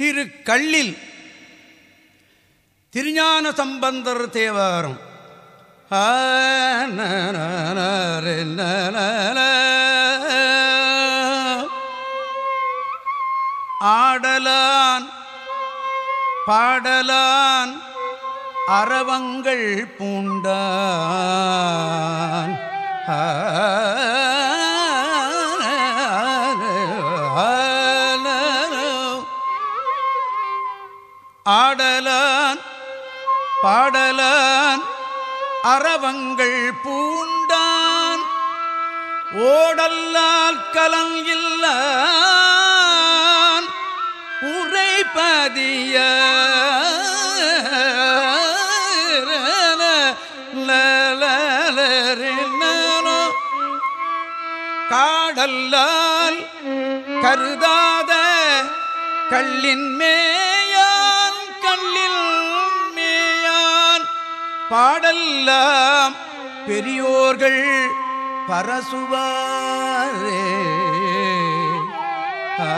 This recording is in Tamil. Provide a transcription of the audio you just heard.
திரு கள்ளில் திருஞான சம்பந்தர் தேவாரம். ஆடலான் பாடலான் அறவங்கள் பூண்டான் ஆடலான் பாடலான் அறவங்கள் பூண்டான். ஓடல்லால் கலம் இல்ல உரைபதிய காடல்லால் கருதாத கள்ளின் மேயான் பாடல்லாம் பெரியோர்கள் பரசுவாரே ஆ,